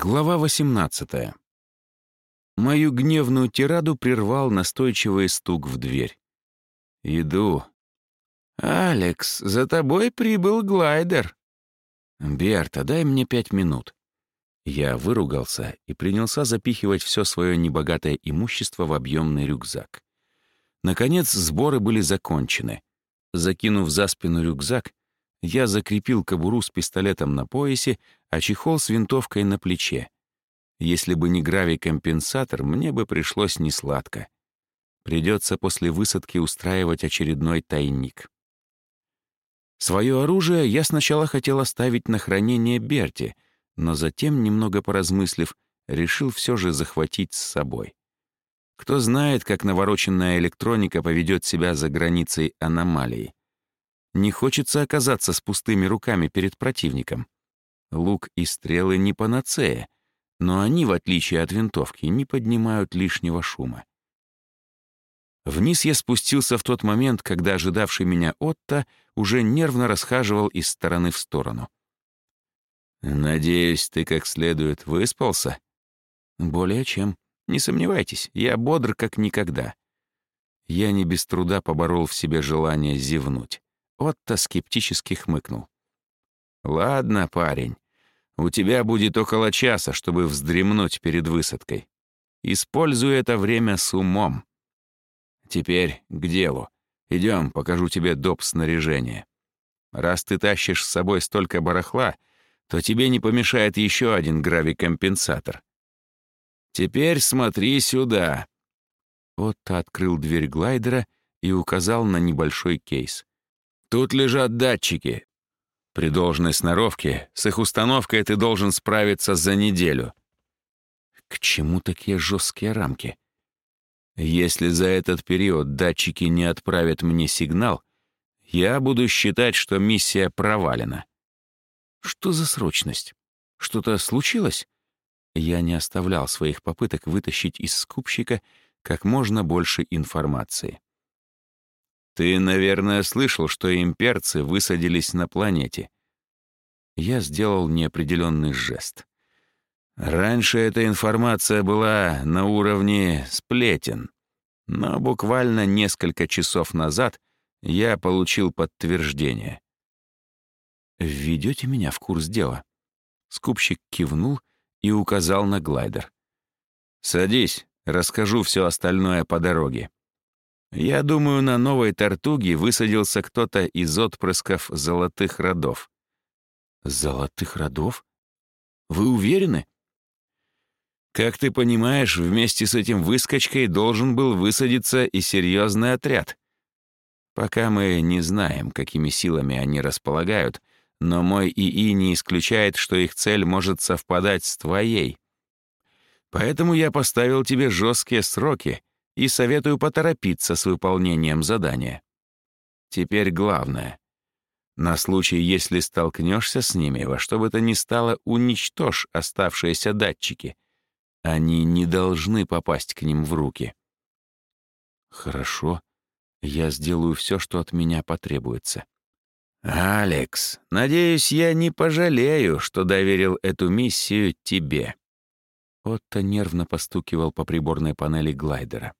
Глава 18. Мою гневную тираду прервал настойчивый стук в дверь. «Иду». «Алекс, за тобой прибыл глайдер». «Берта, дай мне пять минут». Я выругался и принялся запихивать все свое небогатое имущество в объемный рюкзак. Наконец, сборы были закончены. Закинув за спину рюкзак, я закрепил кобуру с пистолетом на поясе, а чехол с винтовкой на плече. Если бы не гравий-компенсатор, мне бы пришлось несладко. Придется после высадки устраивать очередной тайник. Свое оружие я сначала хотел оставить на хранение Берти, но затем, немного поразмыслив, решил все же захватить с собой. Кто знает, как навороченная электроника поведет себя за границей аномалии. Не хочется оказаться с пустыми руками перед противником. Лук и стрелы не панацея, но они, в отличие от винтовки, не поднимают лишнего шума. Вниз я спустился в тот момент, когда ожидавший меня Отто уже нервно расхаживал из стороны в сторону. «Надеюсь, ты как следует выспался?» «Более чем. Не сомневайтесь, я бодр как никогда». Я не без труда поборол в себе желание зевнуть. Отто скептически хмыкнул. «Ладно, парень, у тебя будет около часа, чтобы вздремнуть перед высадкой. Используй это время с умом. Теперь к делу. Идем, покажу тебе доп. снаряжение. Раз ты тащишь с собой столько барахла, то тебе не помешает еще один гравикомпенсатор. Теперь смотри сюда». Отто открыл дверь глайдера и указал на небольшой кейс. Тут лежат датчики. При должной сноровке с их установкой ты должен справиться за неделю. К чему такие жесткие рамки? Если за этот период датчики не отправят мне сигнал, я буду считать, что миссия провалена. Что за срочность? Что-то случилось? Я не оставлял своих попыток вытащить из скупщика как можно больше информации. Ты, наверное, слышал, что имперцы высадились на планете. Я сделал неопределенный жест. Раньше эта информация была на уровне сплетен, но буквально несколько часов назад я получил подтверждение. «Введете меня в курс дела?» Скупщик кивнул и указал на глайдер. «Садись, расскажу все остальное по дороге». Я думаю, на новой Тартуге высадился кто-то из отпрысков золотых родов. Золотых родов? Вы уверены? Как ты понимаешь, вместе с этим выскочкой должен был высадиться и серьезный отряд. Пока мы не знаем, какими силами они располагают, но мой ИИ не исключает, что их цель может совпадать с твоей. Поэтому я поставил тебе жесткие сроки — и советую поторопиться с выполнением задания. Теперь главное. На случай, если столкнешься с ними, во что бы то ни стало, уничтожь оставшиеся датчики. Они не должны попасть к ним в руки. Хорошо. Я сделаю все, что от меня потребуется. «Алекс, надеюсь, я не пожалею, что доверил эту миссию тебе». Отто нервно постукивал по приборной панели глайдера.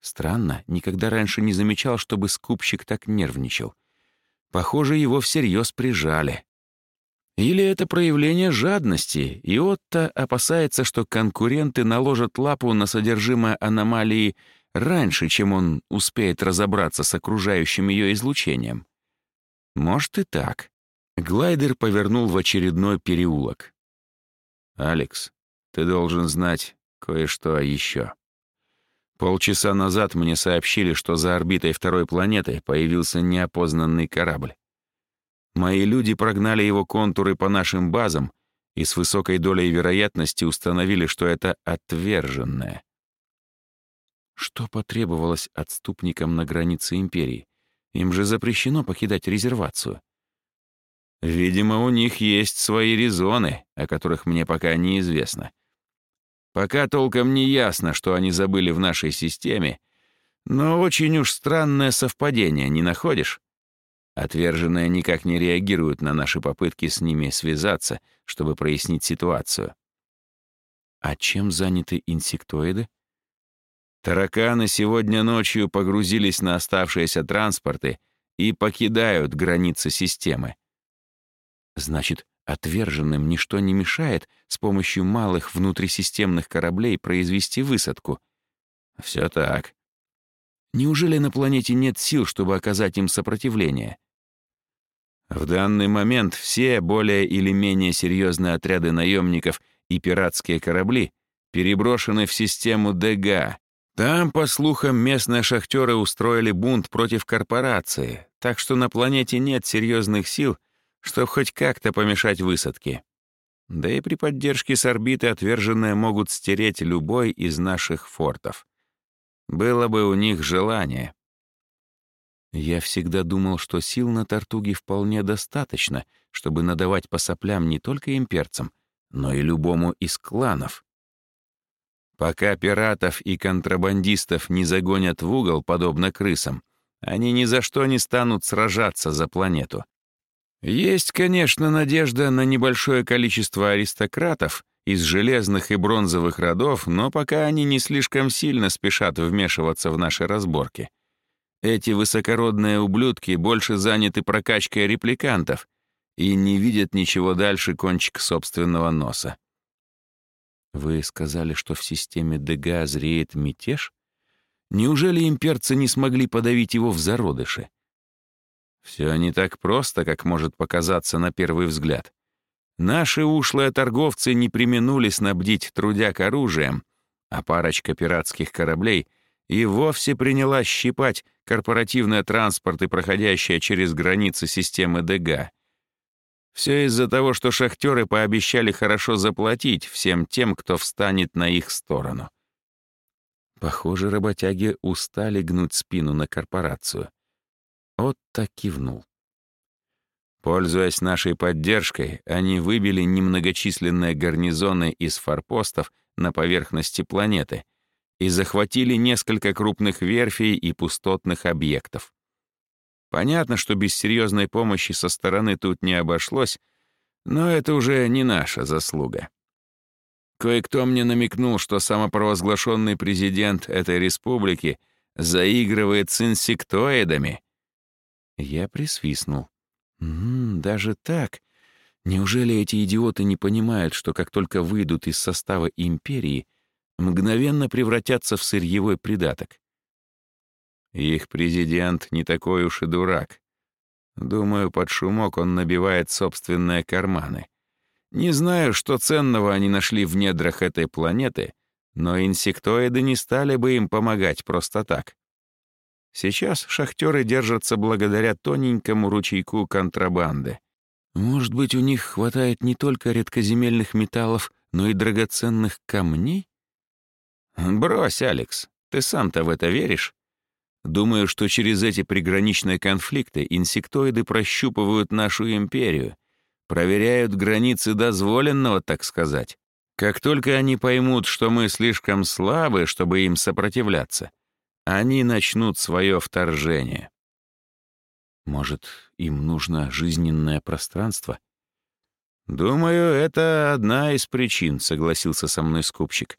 Странно, никогда раньше не замечал, чтобы скупщик так нервничал. Похоже, его всерьез прижали. Или это проявление жадности, и Отто опасается, что конкуренты наложат лапу на содержимое аномалии раньше, чем он успеет разобраться с окружающим ее излучением. Может и так. Глайдер повернул в очередной переулок. «Алекс, ты должен знать кое-что еще». Полчаса назад мне сообщили, что за орбитой второй планеты появился неопознанный корабль. Мои люди прогнали его контуры по нашим базам и с высокой долей вероятности установили, что это отверженное. Что потребовалось отступникам на границе Империи? Им же запрещено покидать резервацию. Видимо, у них есть свои резоны, о которых мне пока неизвестно. Пока толком не ясно, что они забыли в нашей системе, но очень уж странное совпадение, не находишь? Отверженные никак не реагируют на наши попытки с ними связаться, чтобы прояснить ситуацию. А чем заняты инсектоиды? Тараканы сегодня ночью погрузились на оставшиеся транспорты и покидают границы системы. Значит, отверженным ничто не мешает с помощью малых внутрисистемных кораблей произвести высадку. Все так. Неужели на планете нет сил, чтобы оказать им сопротивление? В данный момент все более или менее серьезные отряды наемников и пиратские корабли переброшены в систему ДГА. Там, по слухам, местные шахтеры устроили бунт против корпорации, так что на планете нет серьезных сил, чтобы хоть как-то помешать высадке. Да и при поддержке с орбиты отверженные могут стереть любой из наших фортов. Было бы у них желание. Я всегда думал, что сил на Тартуге вполне достаточно, чтобы надавать по соплям не только имперцам, но и любому из кланов. Пока пиратов и контрабандистов не загонят в угол, подобно крысам, они ни за что не станут сражаться за планету. Есть, конечно, надежда на небольшое количество аристократов, из железных и бронзовых родов, но пока они не слишком сильно спешат вмешиваться в наши разборки. Эти высокородные ублюдки больше заняты прокачкой репликантов и не видят ничего дальше кончика собственного носа. Вы сказали, что в системе ДГА зреет мятеж? Неужели имперцы не смогли подавить его в зародыше? Все не так просто, как может показаться на первый взгляд. Наши ушлые торговцы не применули снабдить трудяк оружием, а парочка пиратских кораблей и вовсе приняла щипать корпоративные транспорты, проходящие через границы системы ДГ. Все из-за того, что шахтеры пообещали хорошо заплатить всем тем, кто встанет на их сторону. Похоже, работяги устали гнуть спину на корпорацию. Отто кивнул. Пользуясь нашей поддержкой, они выбили немногочисленные гарнизоны из форпостов на поверхности планеты и захватили несколько крупных верфей и пустотных объектов. Понятно, что без серьезной помощи со стороны тут не обошлось, но это уже не наша заслуга. Кое-кто мне намекнул, что самопровозглашенный президент этой республики заигрывает с инсектоидами. Я присвистнул. М -м, даже так? Неужели эти идиоты не понимают, что как только выйдут из состава империи, мгновенно превратятся в сырьевой придаток? Их президент не такой уж и дурак. Думаю, под шумок он набивает собственные карманы. Не знаю, что ценного они нашли в недрах этой планеты, но инсектоиды не стали бы им помогать просто так. Сейчас шахтеры держатся благодаря тоненькому ручейку контрабанды. Может быть, у них хватает не только редкоземельных металлов, но и драгоценных камней? Брось, Алекс, ты сам-то в это веришь? Думаю, что через эти приграничные конфликты инсектоиды прощупывают нашу империю, проверяют границы дозволенного, так сказать. Как только они поймут, что мы слишком слабы, чтобы им сопротивляться, они начнут свое вторжение. Может, им нужно жизненное пространство? Думаю, это одна из причин, согласился со мной скупщик.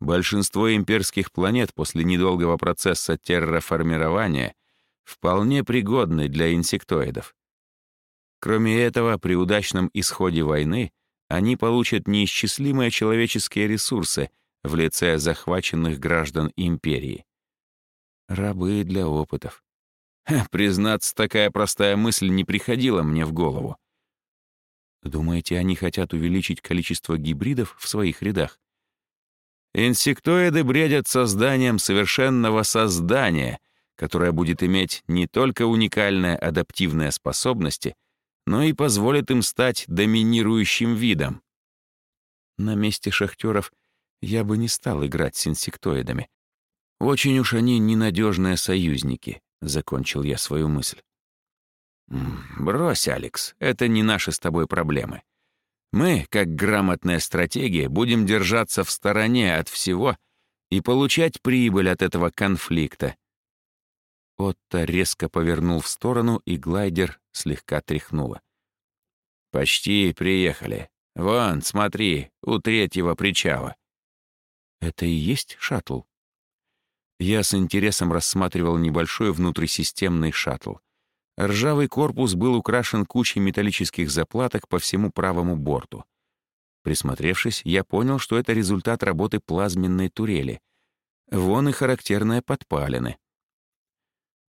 Большинство имперских планет после недолгого процесса терраформирования вполне пригодны для инсектоидов. Кроме этого, при удачном исходе войны они получат неисчислимые человеческие ресурсы в лице захваченных граждан империи. Рабы для опытов. Ха, признаться, такая простая мысль не приходила мне в голову. Думаете, они хотят увеличить количество гибридов в своих рядах? Инсектоиды бредят созданием совершенного создания, которое будет иметь не только уникальные адаптивные способности, но и позволит им стать доминирующим видом. На месте шахтеров я бы не стал играть с инсектоидами. Очень уж они ненадежные союзники, закончил я свою мысль. Брось, Алекс, это не наши с тобой проблемы. Мы, как грамотная стратегия, будем держаться в стороне от всего и получать прибыль от этого конфликта. Отто резко повернул в сторону, и глайдер слегка тряхнуло. «Почти приехали. Вон, смотри, у третьего причала». Это и есть шаттл? Я с интересом рассматривал небольшой внутрисистемный шаттл. Ржавый корпус был украшен кучей металлических заплаток по всему правому борту. Присмотревшись, я понял, что это результат работы плазменной турели. Вон и характерные подпалины.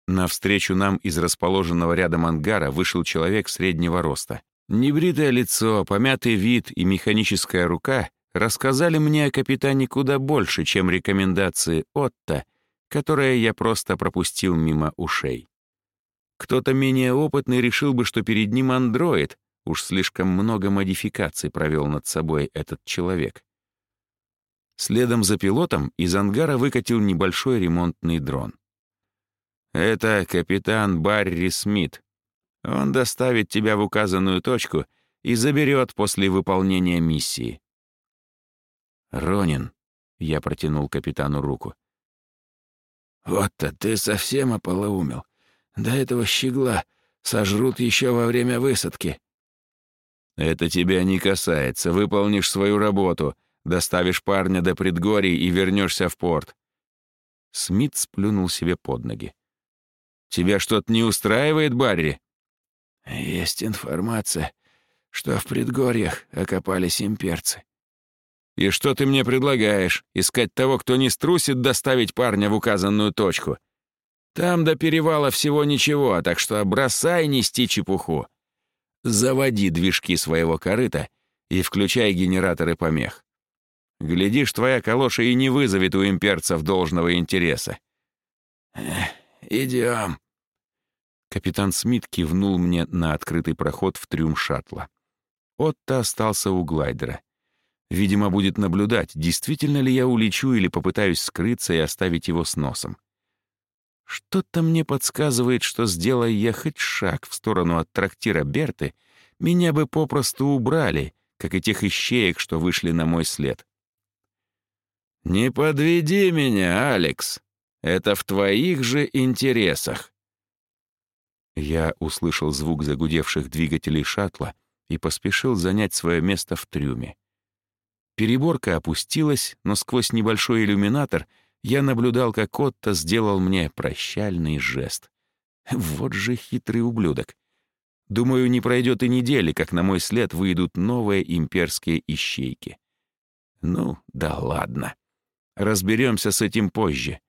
Навстречу нам из расположенного рядом ангара вышел человек среднего роста. Небритое лицо, помятый вид и механическая рука рассказали мне о капитане куда больше, чем рекомендации Отто, которые я просто пропустил мимо ушей. Кто-то менее опытный решил бы, что перед ним андроид, уж слишком много модификаций провел над собой этот человек. Следом за пилотом из ангара выкатил небольшой ремонтный дрон. «Это капитан Барри Смит. Он доставит тебя в указанную точку и заберет после выполнения миссии». «Ронин», — я протянул капитану руку. «Вот-то ты совсем ополоумел. До этого щегла сожрут еще во время высадки». «Это тебя не касается. Выполнишь свою работу, доставишь парня до предгорий и вернешься в порт». Смит сплюнул себе под ноги. Тебя что-то не устраивает, Барри?» «Есть информация, что в предгорьях окопались имперцы». «И что ты мне предлагаешь? Искать того, кто не струсит доставить парня в указанную точку? Там до перевала всего ничего, так что бросай нести чепуху. Заводи движки своего корыта и включай генераторы помех. Глядишь, твоя калоша и не вызовет у имперцев должного интереса». «Идем», Капитан Смит кивнул мне на открытый проход в трюм шаттла. Отто остался у глайдера. Видимо, будет наблюдать, действительно ли я улечу или попытаюсь скрыться и оставить его с носом. Что-то мне подсказывает, что, сделая я хоть шаг в сторону от трактира Берты, меня бы попросту убрали, как и тех ищеек, что вышли на мой след. «Не подведи меня, Алекс. Это в твоих же интересах». Я услышал звук загудевших двигателей шаттла и поспешил занять свое место в трюме. Переборка опустилась, но сквозь небольшой иллюминатор я наблюдал, как Отто сделал мне прощальный жест. Вот же хитрый ублюдок. Думаю, не пройдет и недели, как на мой след выйдут новые имперские ищейки. Ну, да ладно. Разберемся с этим позже.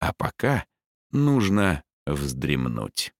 А пока нужно вздремнуть.